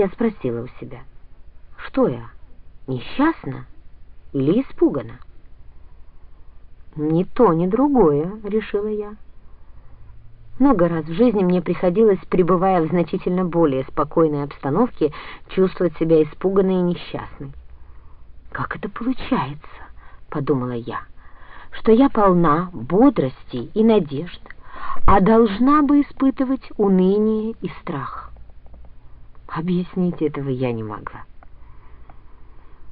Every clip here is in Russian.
Я спросила у себя, что я, несчастна или испугана? Ни то, ни другое, решила я. Много раз в жизни мне приходилось, пребывая в значительно более спокойной обстановке, чувствовать себя испуганной и несчастной. «Как это получается?» — подумала я, — «что я полна бодрости и надежд, а должна бы испытывать уныние и страх». Объяснить этого я не могла.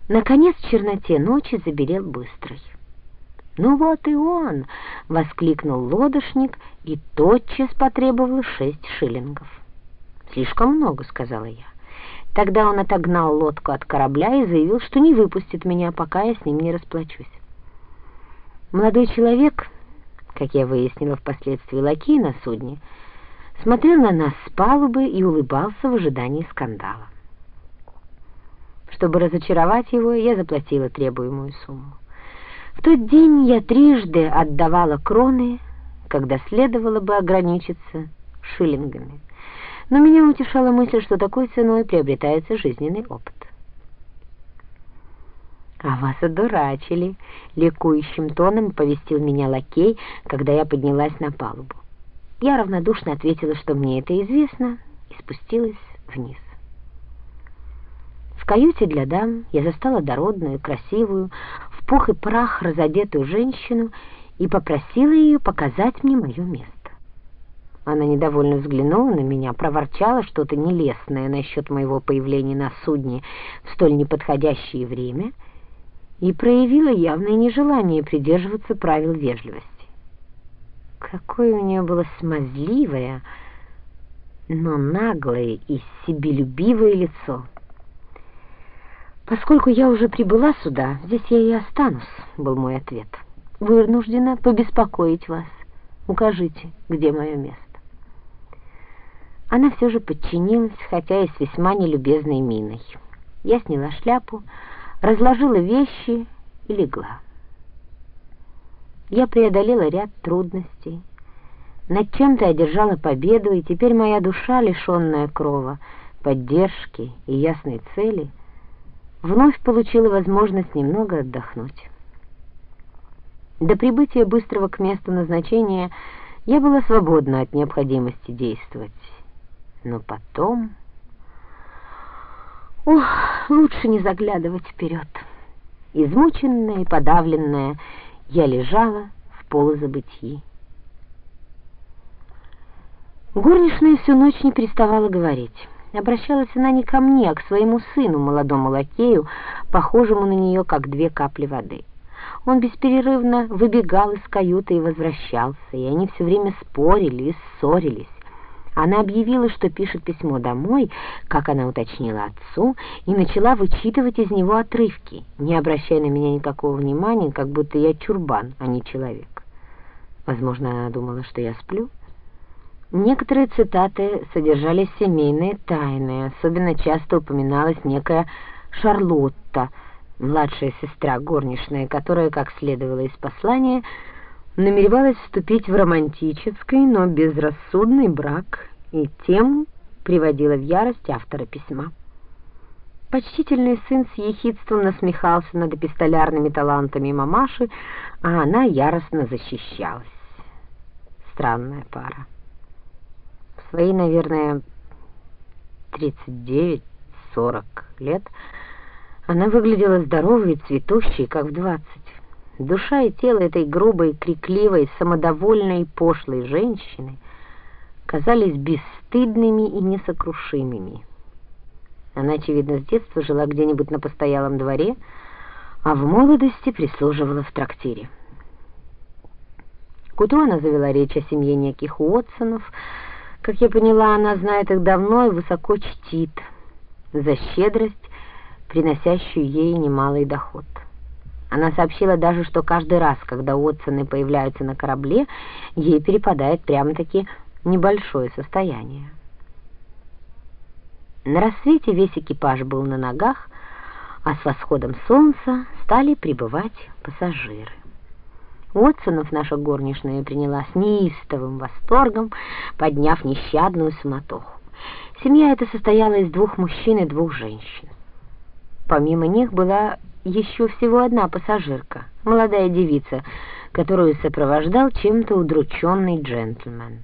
Наконец в черноте ночи заберел быстрый. «Ну вот и он!» — воскликнул лодочник и тотчас потребовал шесть шиллингов. «Слишком много», — сказала я. Тогда он отогнал лодку от корабля и заявил, что не выпустит меня, пока я с ним не расплачусь. Молодой человек, как я выяснила впоследствии лакей на судне, смотрел на нас с палубы и улыбался в ожидании скандала. Чтобы разочаровать его, я заплатила требуемую сумму. В тот день я трижды отдавала кроны, когда следовало бы ограничиться шиллингами. Но меня утешала мысль, что такой ценой приобретается жизненный опыт. «А вас одурачили!» — ликующим тоном повестил меня лакей, когда я поднялась на палубу. Я равнодушно ответила, что мне это известно, и спустилась вниз каюте для дам я застала дородную, красивую, в пух и прах разодетую женщину и попросила ее показать мне мое место. Она недовольно взглянула на меня, проворчала что-то нелестное насчет моего появления на судне в столь неподходящее время и проявила явное нежелание придерживаться правил вежливости. Какое у нее было смазливое, но наглое и себелюбивое лицо — «Поскольку я уже прибыла сюда, здесь я и останусь», — был мой ответ. «Вынуждена побеспокоить вас. Укажите, где мое место». Она все же подчинилась, хотя и с весьма нелюбезной миной. Я сняла шляпу, разложила вещи и легла. Я преодолела ряд трудностей, над чем-то одержала победу, и теперь моя душа, лишенная крова, поддержки и ясной цели — вновь получила возможность немного отдохнуть. До прибытия быстрого к месту назначения я была свободна от необходимости действовать. Но потом... Ох, лучше не заглядывать вперед. Измученная и подавленная, я лежала в полузабытии. Горничная всю ночь не переставала говорить. Обращалась она не ко мне, а к своему сыну, молодому лакею, похожему на нее, как две капли воды. Он бесперерывно выбегал из каюты и возвращался, и они все время спорили и ссорились. Она объявила, что пишет письмо домой, как она уточнила отцу, и начала вычитывать из него отрывки, не обращая на меня никакого внимания, как будто я чурбан, а не человек. Возможно, она думала, что я сплю. Некоторые цитаты содержали семейные тайны, особенно часто упоминалась некая Шарлотта, младшая сестра горничная, которая, как следовало из послания, намеревалась вступить в романтический, но безрассудный брак и тем приводила в ярость автора письма. Почтительный сын с ехидством насмехался над эпистолярными талантами мамаши, а она яростно защищалась. Странная пара свои, наверное, 39-40 лет, она выглядела здоровой и цветущей, как в двадцать. Душа и тело этой грубой, крикливой, самодовольной, пошлой женщины казались бесстыдными и несокрушимыми. Она, очевидно, с детства жила где-нибудь на постоялом дворе, а в молодости прислуживала в трактире. К утру она завела речь о семье неких Уотсонов, как я поняла, она знает их давно и высоко чтит за щедрость, приносящую ей немалый доход. Она сообщила даже, что каждый раз, когда Отсоны появляются на корабле, ей перепадает прямо-таки небольшое состояние. На рассвете весь экипаж был на ногах, а с восходом солнца стали прибывать пассажиры. Уотсонов наша горничная приняла с неистовым восторгом, подняв нещадную суматоху. Семья эта состояла из двух мужчин и двух женщин. Помимо них была еще всего одна пассажирка, молодая девица, которую сопровождал чем-то удрученный джентльмен.